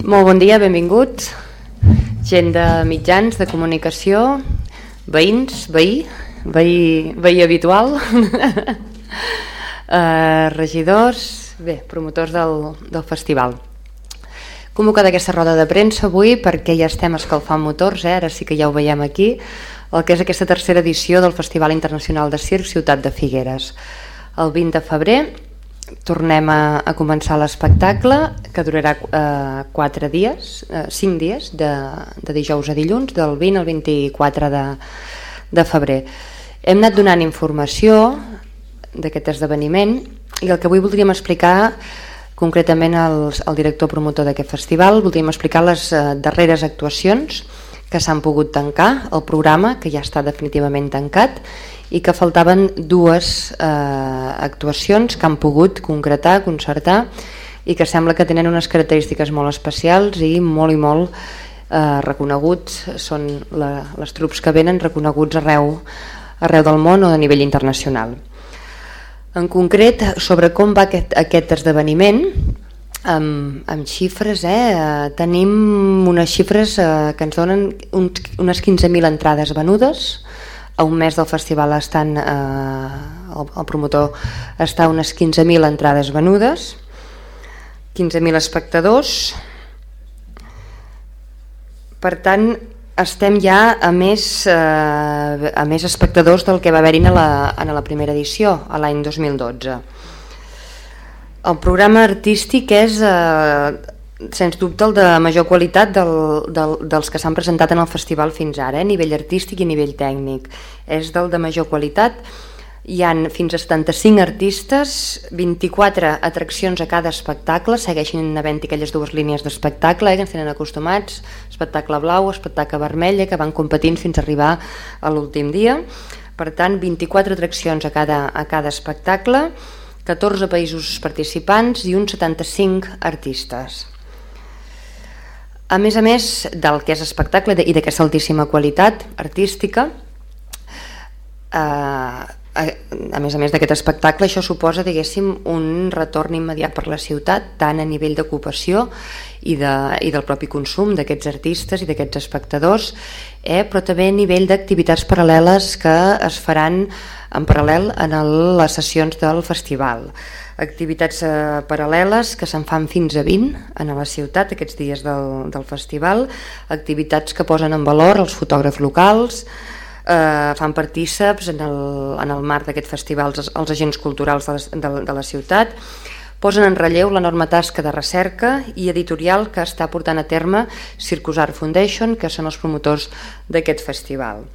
Molt bon dia, benvinguts. Gent de mitjans, de comunicació, veïns, veí, veí, veí habitual, uh, regidors, bé, promotors del, del festival. Convocada aquesta roda de premsa avui perquè ja estem escalfant motors, eh? ara sí que ja ho veiem aquí, el que és aquesta tercera edició del Festival Internacional de Circ Ciutat de Figueres. El 20 de febrer tornem a, a començar l'espectacle que durarà eh, 4 dies, eh, 5 dies, de, de dijous a dilluns, del 20 al 24 de, de febrer. Hem anat donant informació d'aquest esdeveniment i el que avui voldríem explicar concretament al, al director promotor d'aquest festival, voldríem explicar les eh, darreres actuacions que s'han pogut tancar, el programa que ja està definitivament tancat i que faltaven dues eh, actuacions que han pogut concretar, concertar i que sembla que tenen unes característiques molt especials i molt i molt eh, reconeguts, són la, les trups que venen reconeguts arreu, arreu del món o a nivell internacional. En concret, sobre com va aquest, aquest esdeveniment, amb, amb xifres, eh, tenim unes xifres eh, que ens donen uns, unes 15.000 entrades venudes, a un mes del festival estan, eh, el, el promotor està unes 15.000 entrades venudes, 15.000 espectadors, per tant estem ja a més, eh, a més espectadors del que va haver-hi a, la, a la primera edició, a l'any 2012. El programa artístic és eh, sens dubte el de major qualitat del, del, dels que s'han presentat en el festival fins ara, eh? a nivell artístic i a nivell tècnic. És del de major qualitat. Hi han fins a 75 artistes, 24 atraccions a cada espectacle, segueixen havent aquelles dues línies d'espectacle eh, que ens tenen acostumats, espectacle blau, espectacle vermell, eh, que van competint fins a arribar a l'últim dia. Per tant, 24 atraccions a cada, a cada espectacle, 14 països participants i uns 75 artistes. A més a més del que és espectacle i d'aquesta altíssima qualitat artística, eh, a més a més d'aquest espectacle, això suposa, diguéssim, un retorn immediat per la ciutat, tant a nivell d'ocupació i, de, i del propi consum d'aquests artistes i d'aquests espectadors, eh, però també a nivell d'activitats paral·leles que es faran en paral·lel en el, les sessions del festival. Activitats eh, paral·leles que se'n fan fins a 20 en la ciutat aquests dies del, del festival, activitats que posen en valor els fotògrafs locals, eh, fan partíceps en el, en el marc d'aquest festival els, els agents culturals de la, de, de la ciutat, posen en relleu l'enorme tasca de recerca i editorial que està portant a terme Circus Art Foundation, que són els promotors d'aquest festival.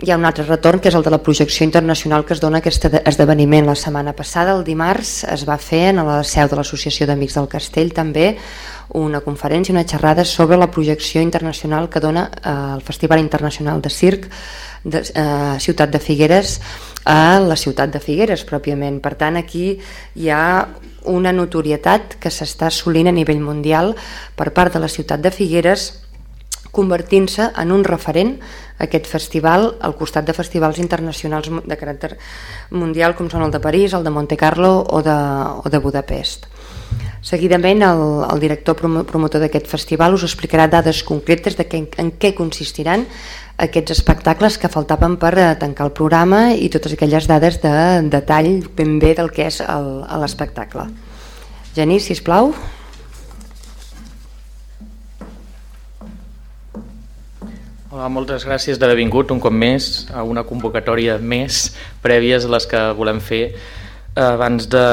Hi ha un altre retorn que és el de la projecció internacional que es dona aquest esdeveniment. La setmana passada, el dimarts es va fer en la seu de l'Associació d'Amics del Castell també una conferència, una xerrada sobre la projecció internacional que dona eh, el Festival Internacional de Circ de eh, Ciutat de Figueres a la ciutat de Figueres pròpiament. Per tant, aquí hi ha una notorietat que s'està assolint a nivell mundial per part de la ciutat de Figueres convertint-se en un referent aquest festival al costat de festivals internacionals de caràcter mundial com són el de París, el de Monte Carlo o de, o de Budapest. Seguidament el, el director promotor d'aquest festival us explicarà dades concretes de que, en què consistiran aquests espectacles que faltaven per eh, tancar el programa i totes aquelles dades de detall ben bé del que és l'espectacle. Genís, sisplau. plau. Hola, moltes gràcies d'haver vingut un cop més a una convocatòria més prèvies a les que volem fer abans de,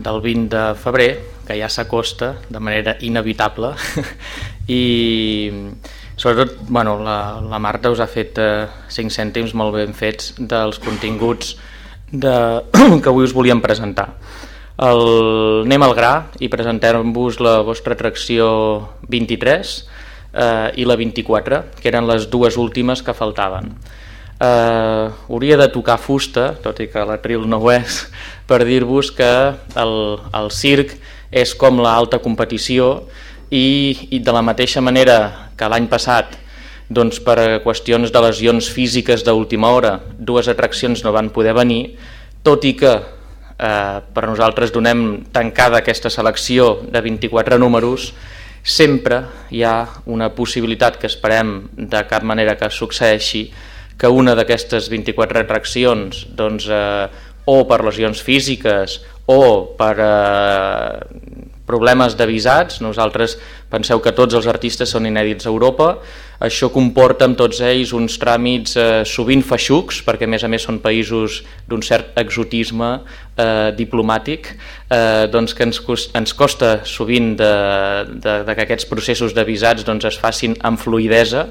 del 20 de febrer, que ja s'acosta de manera inevitable i sobretot bueno, la, la Marta us ha fet eh, 5 cèntims molt ben fets dels continguts de, que avui us volíem presentar. El, anem al gra i presentem-vos la vostra atracció 23 eh, i la 24, que eren les dues últimes que faltaven. Eh, hauria de tocar fusta, tot i que l'atril no ho és, per dir-vos que el, el circ és com l'alta competició i, i de la mateixa manera que l'any passat doncs per qüestions de lesions físiques d'última hora dues atraccions no van poder venir, tot i que eh, per nosaltres donem tancada aquesta selecció de 24 números, sempre hi ha una possibilitat que esperem de cap manera que succeeixi que una d'aquestes 24 atraccions doncs, eh, o per lesions físiques o per eh, problemes d'avisats, nosaltres penseu que tots els artistes són inèdits a Europa, això comporta amb tots ells uns tràmits eh, sovint feixucs, perquè a més a més són països d'un cert exotisme eh, diplomàtic, eh, doncs que ens, ens costa sovint de, de, de que aquests processos d'avisats doncs, es facin amb fluidesa,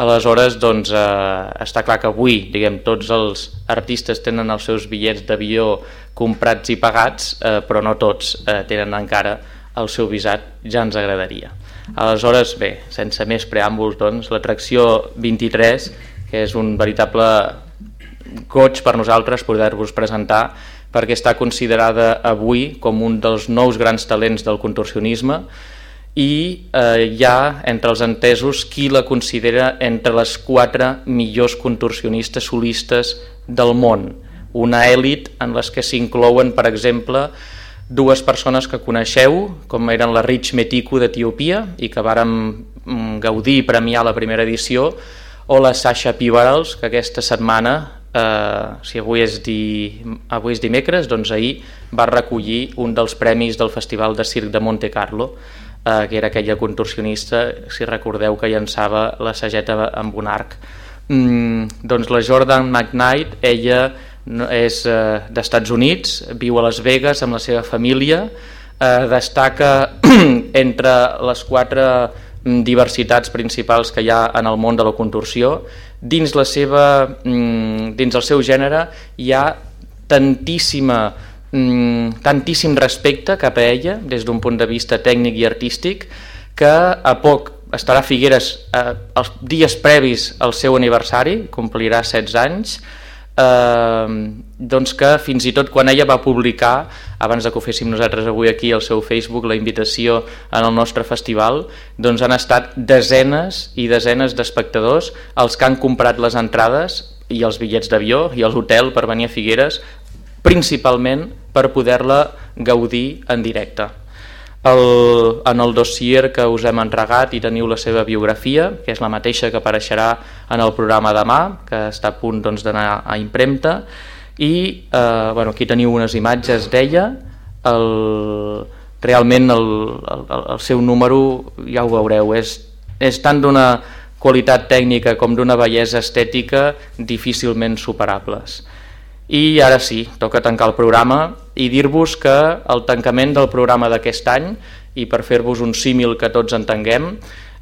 Aleshores, doncs, eh, està clar que avui diguem, tots els artistes tenen els seus bitllets d'avió comprats i pagats, eh, però no tots eh, tenen encara el seu visat, ja ens agradaria. Aleshores, bé, sense més preàmbuls, doncs, l'atracció 23, que és un veritable goig per nosaltres poder-vos presentar, perquè està considerada avui com un dels nous grans talents del contorsionisme, i eh, hi ha entre els entesos qui la considera entre les quatre millors contorsionistes solistes del món, una èlit en les que s'inclouen, per exemple, dues persones que coneixeu, com eren la Rich Metiku d'Etiopia i que vàrem mm, gaudir i premiar la primera edició, o la Sasha Pivarals, que aquesta setmana, eh, si avui és, di, avui és dimecres, doncs ahir va recollir un dels premis del Festival de Circ de Monte Carlo eh, que era aquella contorsionista, si recordeu que llançava la sageta amb un arc. Mm, doncs la Jordan McKnight, ella és eh, d'Estats Units, viu a Las Vegas amb la seva família, eh, destaca entre les quatre mm, diversitats principals que hi ha en el món de la contorsió. Dins, la seva, mm, dins el seu gènere hi ha tantíssima mm, tantíssim respecte cap a ella des d'un punt de vista tècnic i artístic que a poc estarà a Figueres eh, els dies previs al seu aniversari, complirà 16 anys, eh, doncs que fins i tot quan ella va publicar, abans de que ho féssim nosaltres avui aquí al seu Facebook, la invitació en el nostre festival, doncs han estat desenes i desenes d'espectadors els que han comprat les entrades i els bitllets d'avió i l'hotel per venir a Figueres principalment per poder-la gaudir en directe. El, en el dossier que us hem entregat i teniu la seva biografia, que és la mateixa que apareixerà en el programa demà, que està a punt doncs, d'anar doncs, a impremta, i eh, bueno, aquí teniu unes imatges d'ella, el, realment el, el, el seu número, ja ho veureu, és, és tant d'una qualitat tècnica com d'una bellesa estètica difícilment superables. I ara sí, toca tancar el programa i dir-vos que el tancament del programa d'aquest any, i per fer-vos un símil que tots entenguem,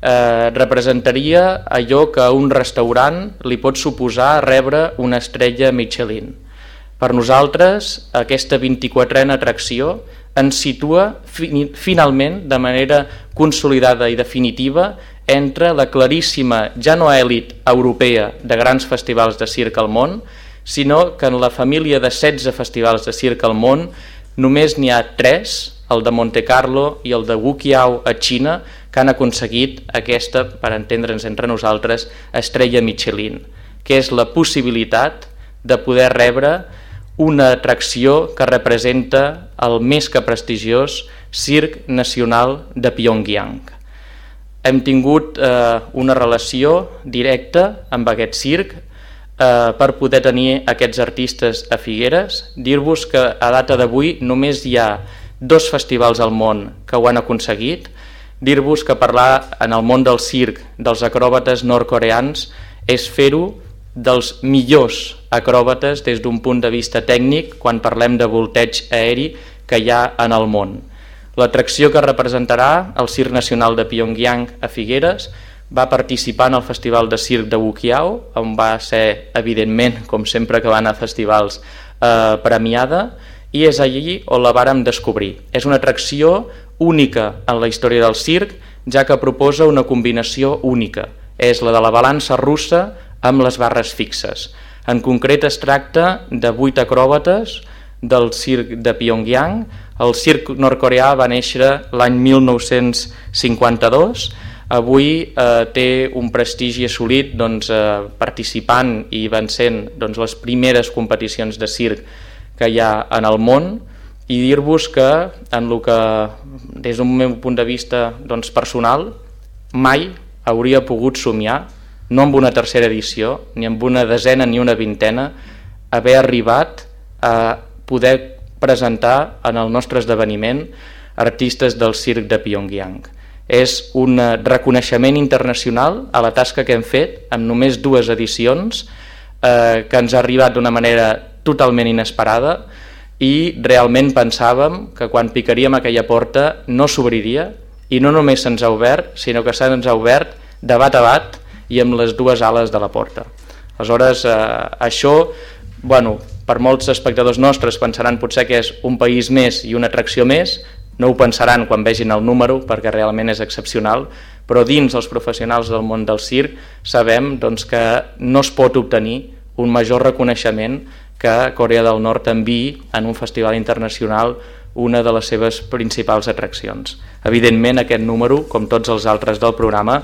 eh, representaria allò que a un restaurant li pot suposar rebre una estrella Michelin. Per nosaltres, aquesta 24a atracció ens situa fi finalment de manera consolidada i definitiva entre la claríssima ja no èlit europea de grans festivals de circ al món sinó que en la família de 16 festivals de circ al món només n'hi ha 3, el de Monte Carlo i el de Wukiao a Xina, que han aconseguit aquesta, per entendre'ns entre nosaltres, estrella Michelin, que és la possibilitat de poder rebre una atracció que representa el més que prestigiós Circ Nacional de Pyongyang. Hem tingut eh, una relació directa amb aquest circ, eh, per poder tenir aquests artistes a Figueres. Dir-vos que a data d'avui només hi ha dos festivals al món que ho han aconseguit. Dir-vos que parlar en el món del circ dels acròbates nord-coreans és fer-ho dels millors acròbates des d'un punt de vista tècnic quan parlem de volteig aeri que hi ha en el món. L'atracció que representarà el Circ Nacional de Pyongyang a Figueres va participar en el Festival de Circ de Wukiao, on va ser, evidentment, com sempre que van a festivals, eh, premiada, i és allí on la vàrem descobrir. És una atracció única en la història del circ, ja que proposa una combinació única. És la de la balança russa amb les barres fixes. En concret es tracta de vuit acròbates del circ de Pyongyang. El circ nord-coreà va néixer l'any 1952 avui eh, té un prestigi assolit doncs, eh, participant i vencent doncs, les primeres competicions de circ que hi ha en el món i dir-vos que en el que des d'un meu punt de vista doncs, personal mai hauria pogut somiar no amb una tercera edició ni amb una desena ni una vintena haver arribat a poder presentar en el nostre esdeveniment artistes del circ de Pyongyang. És un reconeixement internacional a la tasca que hem fet amb només dues edicions eh, que ens ha arribat d'una manera totalment inesperada i realment pensàvem que quan picaríem aquella porta no s'obriria i no només se'ns ha obert, sinó que se'ns ha obert de bat a bat i amb les dues ales de la porta. Aleshores, eh, això, bueno, per molts espectadors nostres pensaran potser que és un país més i una atracció més, no ho pensaran quan vegin el número perquè realment és excepcional, però dins els professionals del món del circ sabem doncs, que no es pot obtenir un major reconeixement que Corea del Nord enviï en un festival internacional una de les seves principals atraccions. Evidentment aquest número, com tots els altres del programa,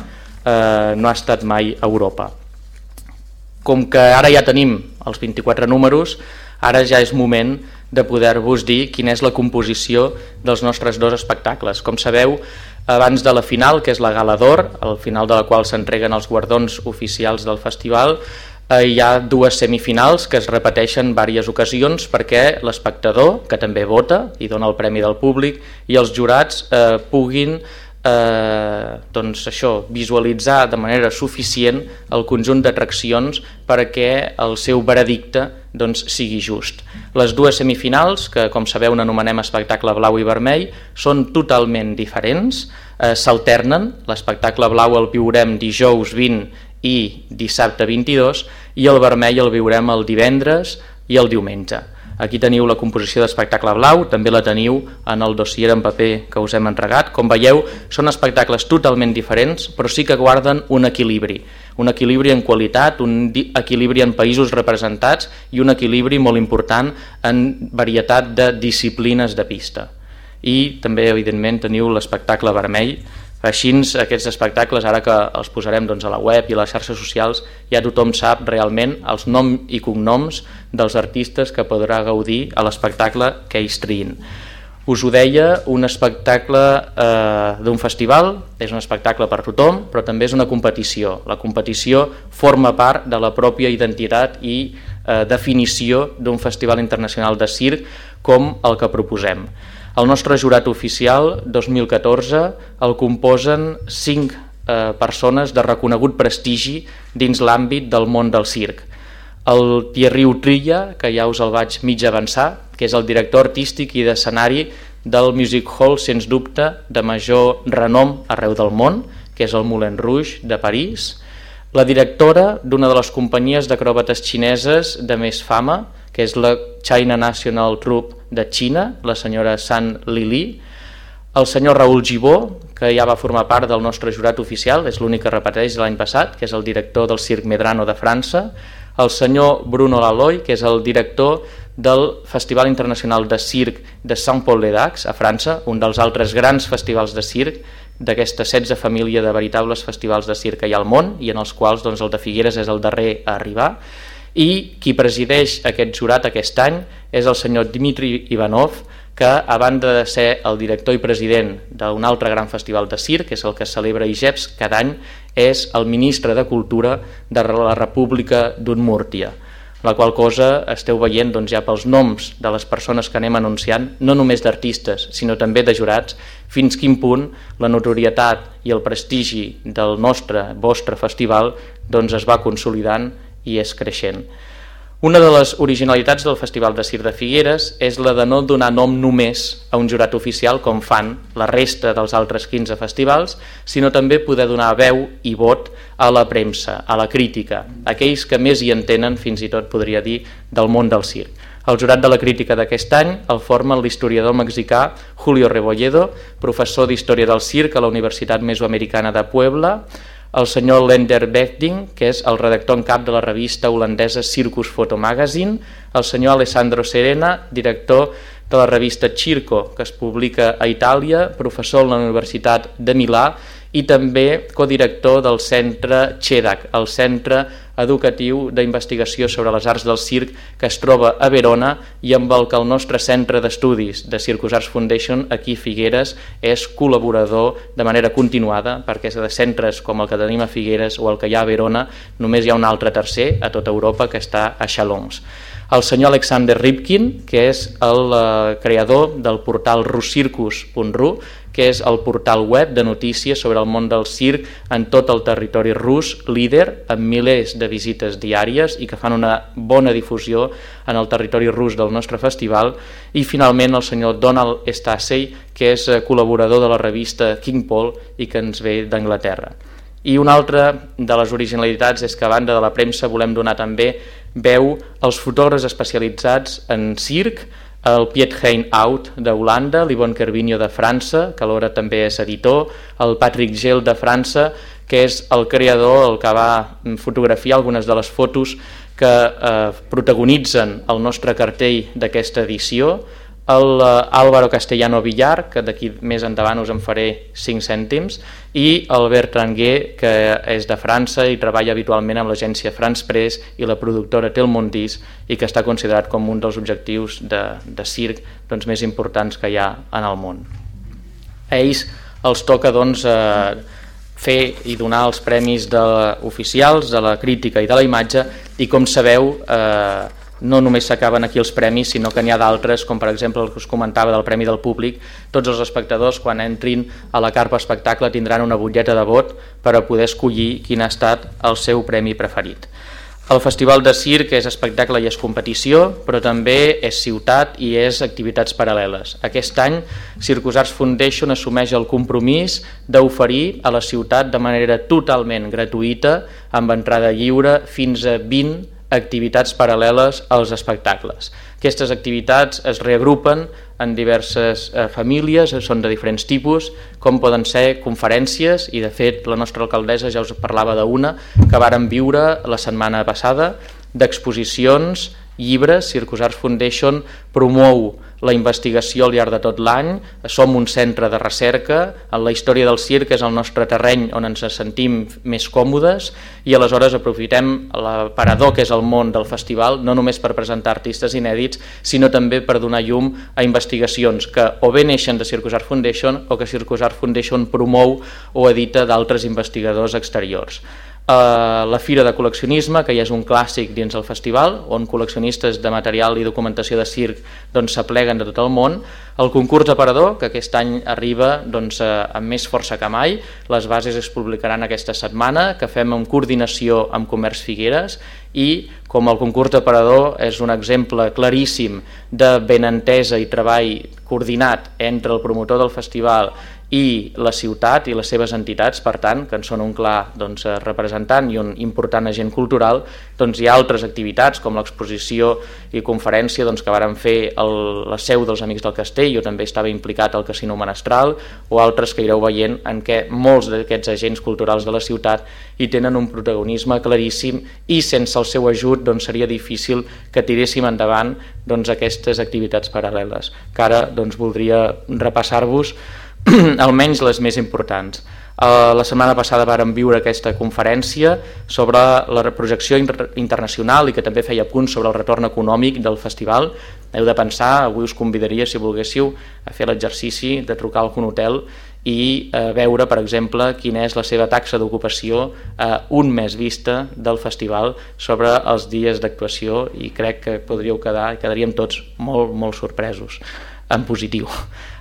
eh, no ha estat mai a Europa. Com que ara ja tenim els 24 números, ara ja és moment de poder-vos dir quina és la composició dels nostres dos espectacles. Com sabeu, abans de la final, que és la Gala d'Or, al final de la qual s'entreguen els guardons oficials del festival, eh, hi ha dues semifinals que es repeteixen diverses ocasions perquè l'espectador, que també vota i dona el premi del públic, i els jurats eh, puguin eh, doncs això, visualitzar de manera suficient el conjunt d'atraccions perquè el seu veredicte doncs, sigui just. Les dues semifinals, que com sabeu n'anomenem espectacle blau i vermell, són totalment diferents, eh, s'alternen, l'espectacle blau el viurem dijous 20 i dissabte 22 i el vermell el viurem el divendres i el diumenge. Aquí teniu la composició d'espectacle blau, també la teniu en el dossier en paper que us hem entregat. Com veieu, són espectacles totalment diferents, però sí que guarden un equilibri. Un equilibri en qualitat, un equilibri en països representats i un equilibri molt important en varietat de disciplines de pista. I també, evidentment, teniu l'espectacle vermell, així, aquests espectacles, ara que els posarem doncs, a la web i a les xarxes socials, ja tothom sap realment els noms i cognoms dels artistes que podrà gaudir a l'espectacle que ells triïn. Us ho deia, un espectacle eh, d'un festival és un espectacle per tothom, però també és una competició. La competició forma part de la pròpia identitat i eh, definició d'un festival internacional de circ com el que proposem. El nostre jurat oficial 2014 el composen cinc eh, persones de reconegut prestigi dins l'àmbit del món del circ. El Thierry Utrilla, que ja us el vaig mig avançar, que és el director artístic i d'escenari del Music Hall, sens dubte, de major renom arreu del món, que és el Moulin Rouge de París, la directora d'una de les companyies d'acròbates xineses de més fama, que és la China National Troupe de Xina, la senyora San Lili, el senyor Raül Gibó, que ja va formar part del nostre jurat oficial, és l'únic que repeteix l'any passat, que és el director del Circ Medrano de França, el senyor Bruno Laloy, que és el director del Festival Internacional de Circ de Saint-Paul-les-Dax, a França, un dels altres grans festivals de circ d'aquesta 16 família de veritables festivals de circ que hi ha al món i en els quals doncs, el de Figueres és el darrer a arribar i qui presideix aquest jurat aquest any és el senyor Dmitri Ivanov, que a banda de ser el director i president d'un altre gran festival de circ, que és el que celebra IGEPS cada any, és el ministre de Cultura de la República d'Udmúrtia la qual cosa esteu veient doncs, ja pels noms de les persones que anem anunciant, no només d'artistes, sinó també de jurats, fins quin punt la notorietat i el prestigi del nostre, vostre festival doncs, es va consolidant i és creixent. Una de les originalitats del Festival de Cir de Figueres és la de no donar nom només a un jurat oficial com fan la resta dels altres 15 festivals, sinó també poder donar veu i vot a la premsa, a la crítica, aquells que més hi entenen, fins i tot podria dir, del món del circ. El jurat de la crítica d'aquest any el forma l'historiador mexicà Julio Rebolledo, professor d'Història del Circ a la Universitat Mesoamericana de Puebla, el senyor Lender Bechding, que és el redactor en cap de la revista holandesa Circus Photo Magazine, el senyor Alessandro Serena, director de la revista Circo, que es publica a Itàlia, professor a la Universitat de Milà i també codirector del centre CHEDAC, el Centre Educatiu d'Investigació sobre les Arts del Circ que es troba a Verona i amb el que el nostre centre d'estudis de Circus Arts Foundation aquí Figueres és col·laborador de manera continuada perquè de centres com el que tenim a Figueres o el que hi ha a Verona només hi ha un altre tercer a tota Europa que està a Chalons el senyor Alexander Ripkin, que és el eh, creador del portal ruscircus.ru, que és el portal web de notícies sobre el món del circ en tot el territori rus, líder, amb milers de visites diàries i que fan una bona difusió en el territori rus del nostre festival, i finalment el senyor Donald Stasey, que és eh, col·laborador de la revista King Paul i que ens ve d'Anglaterra. I una altra de les originalitats és que a banda de la premsa volem donar també veu als fotògrafs especialitzats en circ, el Piet Hein Out d'Holanda, l'Yvonne Carvinho de França, que alhora també és editor, el Patrick Gel de França, que és el creador, el que va fotografiar algunes de les fotos que eh, protagonitzen el nostre cartell d'aquesta edició, el eh, Álvaro Castellano Villar, que d'aquí més endavant us en faré 5 cèntims, i el Bertrand Gué, que és de França i treballa habitualment amb l'agència France Press i la productora Telmondis i que està considerat com un dels objectius de, de circ doncs, més importants que hi ha en el món. A ells els toca doncs, eh, fer i donar els premis de, oficials de la crítica i de la imatge i com sabeu eh, no només s'acaben aquí els premis, sinó que n'hi ha d'altres, com per exemple el que us comentava del Premi del Públic, tots els espectadors quan entrin a la carpa espectacle tindran una butlleta de vot per a poder escollir quin ha estat el seu premi preferit. El Festival de Circ és espectacle i és competició, però també és ciutat i és activitats paral·leles. Aquest any, Circus Arts Foundation assumeix el compromís d'oferir a la ciutat de manera totalment gratuïta, amb entrada lliure, fins a 20 activitats paral·leles als espectacles. Aquestes activitats es reagrupen en diverses eh, famílies, són de diferents tipus, com poden ser conferències, i de fet la nostra alcaldessa ja us parlava d'una que varen viure la setmana passada, d'exposicions, llibres, Circus Arts Foundation promou la investigació al llarg de tot l'any, som un centre de recerca, en la història del circ és el nostre terreny on ens sentim més còmodes i aleshores aprofitem l'aparador que és el món del festival, no només per presentar artistes inèdits, sinó també per donar llum a investigacions que o bé neixen de Circus Art Foundation o que Circus Art Foundation promou o edita d'altres investigadors exteriors eh, la Fira de Col·leccionisme, que ja és un clàssic dins el festival, on col·leccionistes de material i documentació de circ doncs, s'apleguen doncs, de tot el món, el concurs d'aparador, que aquest any arriba doncs, eh, amb més força que mai, les bases es publicaran aquesta setmana, que fem en coordinació amb Comerç Figueres, i com el concurs d'aparador és un exemple claríssim de benentesa i treball coordinat entre el promotor del festival i la ciutat i les seves entitats, per tant, que en són un clar doncs, eh, representant i un important agent cultural, doncs hi ha altres activitats com l'exposició i conferència doncs, que varen fer el, la seu dels Amics del Castell, jo també estava implicat al Casino Menestral, o altres que ireu veient en què molts d'aquests agents culturals de la ciutat hi tenen un protagonisme claríssim i sense el seu ajut doncs, seria difícil que tiréssim endavant doncs, aquestes activitats paral·leles, que ara doncs, voldria repassar-vos almenys les més importants. Uh, la setmana passada vàrem viure aquesta conferència sobre la projecció inter internacional i que també feia punts sobre el retorn econòmic del festival. Heu de pensar, avui us convidaria, si volguéssiu, a fer l'exercici de trucar a algun hotel i eh, veure, per exemple, quina és la seva taxa d'ocupació eh, un mes vista del festival sobre els dies d'actuació i crec que podríeu quedar, quedaríem tots molt, molt sorpresos en positiu.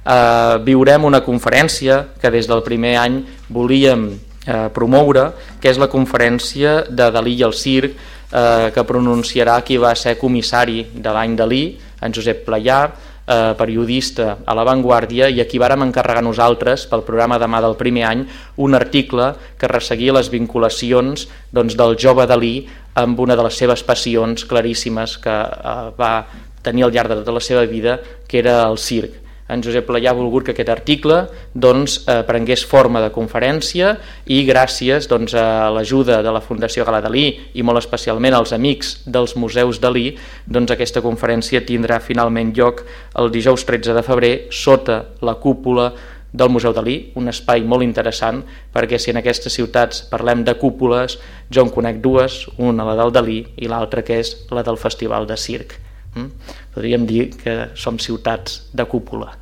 Eh, viurem una conferència que des del primer any volíem eh, promoure, que és la conferència de Dalí i el circ, eh, que pronunciarà qui va ser comissari de l'any Dalí, en Josep Playà, eh, periodista a La Vanguardia, i aquí vàrem encarregar nosaltres, pel programa demà del primer any, un article que resseguia les vinculacions doncs, del jove Dalí amb una de les seves passions claríssimes que eh, va tenir al llarg de tota la seva vida, que era el circ. En Josep Playà ha volgut que aquest article doncs, eh, prengués forma de conferència i gràcies doncs, a l'ajuda de la Fundació Gala Dalí i molt especialment als amics dels museus Dalí, doncs, aquesta conferència tindrà finalment lloc el dijous 13 de febrer sota la cúpula del Museu Dalí, un espai molt interessant perquè si en aquestes ciutats parlem de cúpules, jo en conec dues, una la del Dalí i l'altra que és la del Festival de Circ. Mm? Podríem dir que som ciutats de cúpula.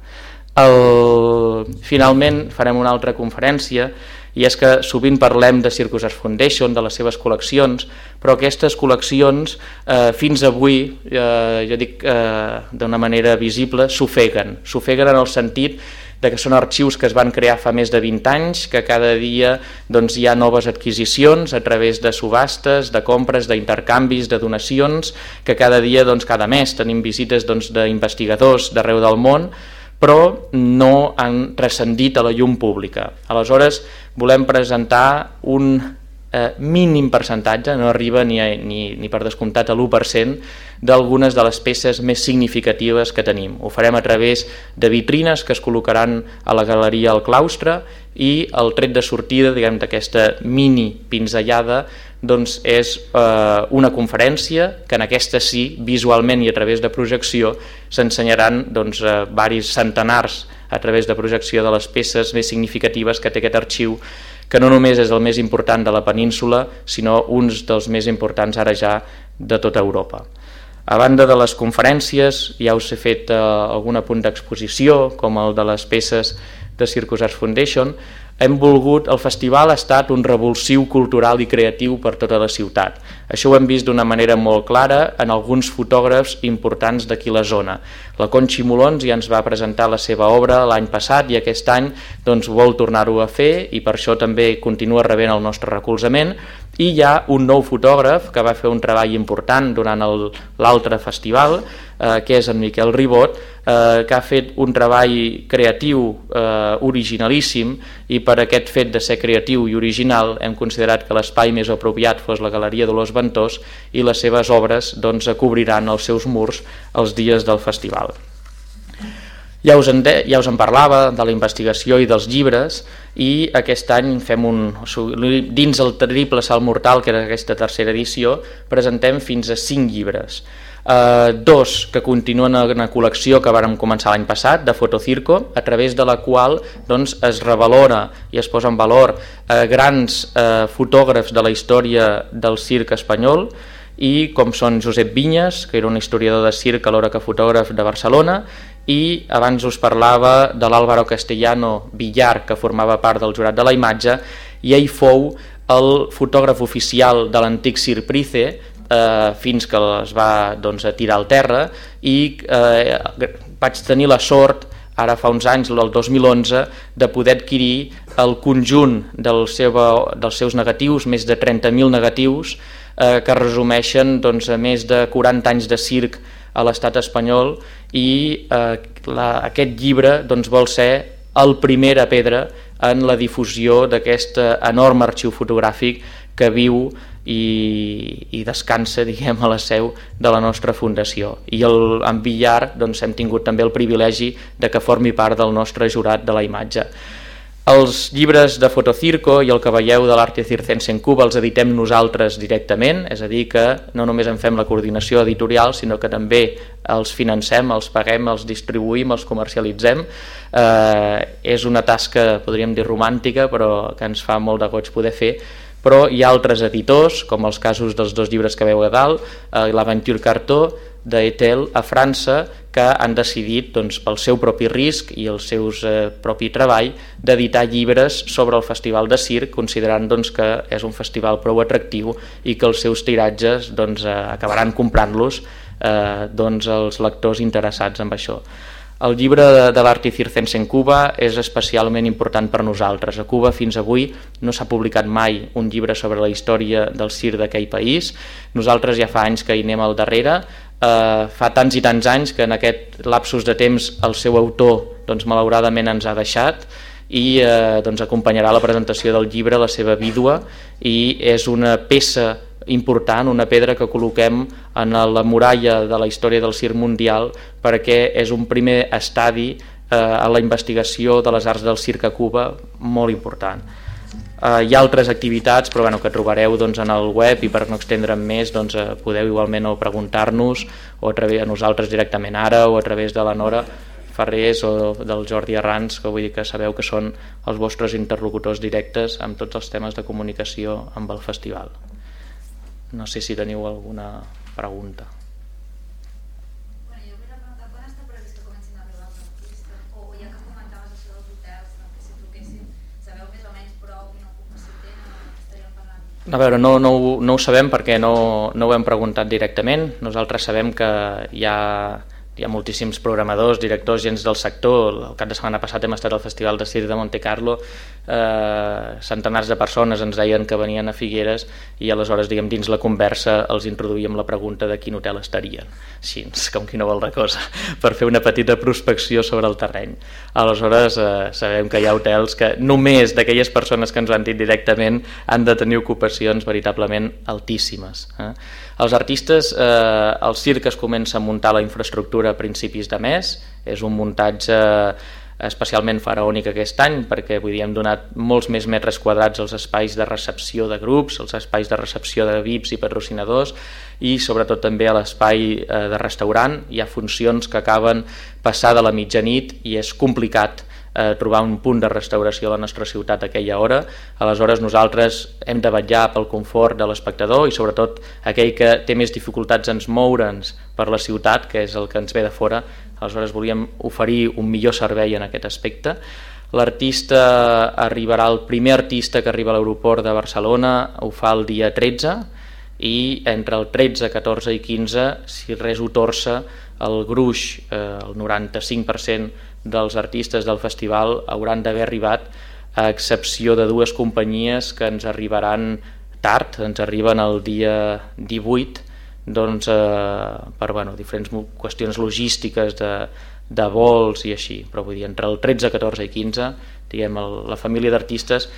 El... Finalment farem una altra conferència i és que sovint parlem de Circus Art Foundation, de les seves col·leccions, però aquestes col·leccions eh, fins avui, eh, jo dic eh, d'una manera visible, s'ofeguen. S'ofeguen en el sentit de que són arxius que es van crear fa més de 20 anys, que cada dia doncs, hi ha noves adquisicions a través de subhastes, de compres, d'intercanvis, de donacions, que cada dia, doncs, cada mes tenim visites doncs, d'investigadors doncs, d'arreu del món, però no han transcendit a la llum pública. Aleshores, volem presentar un eh, mínim percentatge, no arriba ni, a, ni, ni per descomptat a l'1%, d'algunes de les peces més significatives que tenim. Ho farem a través de vitrines que es col·locaran a la galeria al claustre i el tret de sortida d'aquesta mini pinzellada doncs és eh, una conferència que en aquesta sí, visualment i a través de projecció, s'ensenyaran doncs, eh, varis centenars a través de projecció de les peces més significatives que té aquest arxiu, que no només és el més important de la península, sinó uns dels més importants ara ja de tota Europa. A banda de les conferències, ja us he fet eh, algun punt d'exposició, com el de les peces de Circus Arts Foundation, hem volgut, el festival ha estat un revulsiu cultural i creatiu per tota la ciutat. Això ho hem vist d'una manera molt clara en alguns fotògrafs importants d'aquí la zona. La Conxi Molons ja ens va presentar la seva obra l'any passat i aquest any doncs, vol tornar-ho a fer i per això també continua rebent el nostre recolzament i hi ha un nou fotògraf que va fer un treball important durant l'altre festival, eh, que és en Miquel Ribot, eh, que ha fet un treball creatiu eh, originalíssim i per aquest fet de ser creatiu i original hem considerat que l'espai més apropiat fos la Galeria Dolors Ventós i les seves obres doncs, cobriran els seus murs els dies del festival. Ja us, en de, ja us en parlava de la investigació i dels llibres i aquest any fem un, dins el terrible salt mortal que era aquesta tercera edició presentem fins a cinc llibres. Eh, dos que continuen en una col·lecció que vàrem començar l'any passat, de Fotocirco, a través de la qual doncs, es revalora i es posa en valor eh, grans eh, fotògrafs de la història del circ espanyol, i com són Josep Vinyes, que era un historiador de circ alhora que fotògraf de Barcelona, i abans us parlava de l'Àlvaro Castellano Villar, que formava part del jurat de la imatge, i ell fou el fotògraf oficial de l'antic Circ Price, eh, fins que es va doncs, tirar al terra. I eh, vaig tenir la sort ara fa uns anys, el 2011, de poder adquirir el conjunt del seu, dels seus negatius, més de 30.000 negatius, eh, que resumeixen doncs, a més de 40 anys de circ a l'estat espanyol i eh, la, aquest llibre doncs, vol ser el primer a pedra en la difusió d'aquest enorme arxiu fotogràfic que viu i, i descansa diguem, a la seu de la nostra fundació. I el, en Villar doncs, hem tingut també el privilegi de que formi part del nostre jurat de la imatge. Els llibres de Fotocirco i el que veieu de l'Arte Circense en Cuba els editem nosaltres directament, és a dir que no només en fem la coordinació editorial, sinó que també els financem, els paguem, els distribuïm, els comercialitzem. Eh, és una tasca, podríem dir, romàntica, però que ens fa molt de goig poder fer, però hi ha altres editors, com els casos dels dos llibres que veu a dalt, eh, l'Aventure Cartó, d'Etel a França, que han decidit doncs, pel seu propi risc i el seu eh, propi treball d'editar llibres sobre el Festival de Circ, considerant doncs, que és un festival prou atractiu i que els seus tiratges doncs, eh, acabaran comprant-los eh, doncs, els lectors interessats en això. El llibre de, de l'Arti Circense en Cuba és especialment important per nosaltres. A Cuba fins avui no s'ha publicat mai un llibre sobre la història del CIR d'aquell país. Nosaltres ja fa anys que hi anem al darrere. Eh, fa tants i tants anys que en aquest lapsus de temps el seu autor doncs, malauradament ens ha deixat i eh, doncs, acompanyarà la presentació del llibre la seva vídua i és una peça important, una pedra que col·loquem en la muralla de la història del circ mundial perquè és un primer estadi eh, a la investigació de les arts del circ a Cuba molt important. Eh, hi ha altres activitats però bueno, que trobareu doncs, en el web i per no extendre'm més doncs, eh, podeu igualment o preguntar-nos o a, través, a nosaltres directament ara o a través de la Nora Ferrés o del Jordi Arrans, que vull dir que sabeu que són els vostres interlocutors directes amb tots els temes de comunicació amb el festival. No sé si teniu alguna pregunta. A veure, no, no, no ho sabem perquè no, no ho hem preguntat directament. Nosaltres sabem que hi ha hi ha moltíssims programadors, directors, gens del sector. El cap de setmana passat hem estat al Festival de Cirque de Monte Carlo, eh, centenars de persones ens deien que venien a Figueres i aleshores diguem dins la conversa els introduïem la pregunta de quin hotel estarien, així com qui no vol la cosa, per fer una petita prospecció sobre el terreny. Aleshores eh, sabem que hi ha hotels que només d'aquelles persones que ens han dit directament han de tenir ocupacions veritablement altíssimes. Eh? Els artistes, eh, el circ es comença a muntar la infraestructura a principis de mes, és un muntatge especialment faraònic aquest any perquè vull dir, hem donat molts més metres quadrats als espais de recepció de grups, als espais de recepció de VIPs i patrocinadors i sobretot també a l'espai eh, de restaurant. Hi ha funcions que acaben passada la mitjanit i és complicat eh, trobar un punt de restauració a la nostra ciutat a aquella hora. Aleshores nosaltres hem de vetllar pel confort de l'espectador i sobretot aquell que té més dificultats en moure'ns per la ciutat, que és el que ens ve de fora. Aleshores volíem oferir un millor servei en aquest aspecte. L'artista arribarà, el primer artista que arriba a l'aeroport de Barcelona ho fa el dia 13 i entre el 13, 14 i 15, si res ho torça, el gruix, eh, el 95% dels artistes del festival hauran d'haver arribat a excepció de dues companyies que ens arribaran tard, ens arriben el dia 18 doncs, eh, per bueno, diferents qüestions logístiques de, de vols i així, però vull dir, entre el 13, 14 i 15 diguem, el, la família d'artistes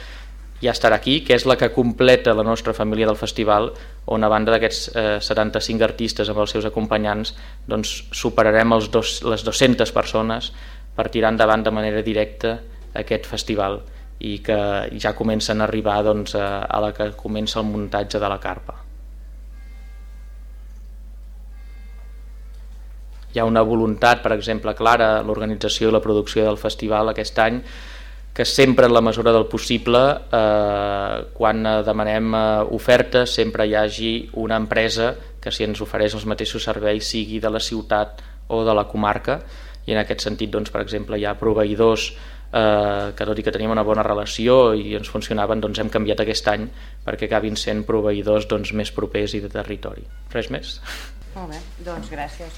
ja estarà aquí, que és la que completa la nostra família del festival, on a banda d'aquests eh, 75 artistes amb els seus acompanyants doncs, superarem els dos, les 200 persones per tirar endavant de manera directa aquest festival i que ja comencen a arribar doncs, a, a la que comença el muntatge de la carpa. Hi ha una voluntat, per exemple, clara, l'organització i la producció del festival aquest any, que sempre en la mesura del possible, eh, quan demanem eh, ofertes, sempre hi hagi una empresa que si ens ofereix els mateixos serveis sigui de la ciutat o de la comarca, i en aquest sentit, doncs, per exemple, hi ha proveïdors eh, que tot i que tenim una bona relació i ens funcionaven, doncs hem canviat aquest any perquè acabin sent proveïdors doncs, més propers i de territori. Res més? Molt bé, doncs gràcies.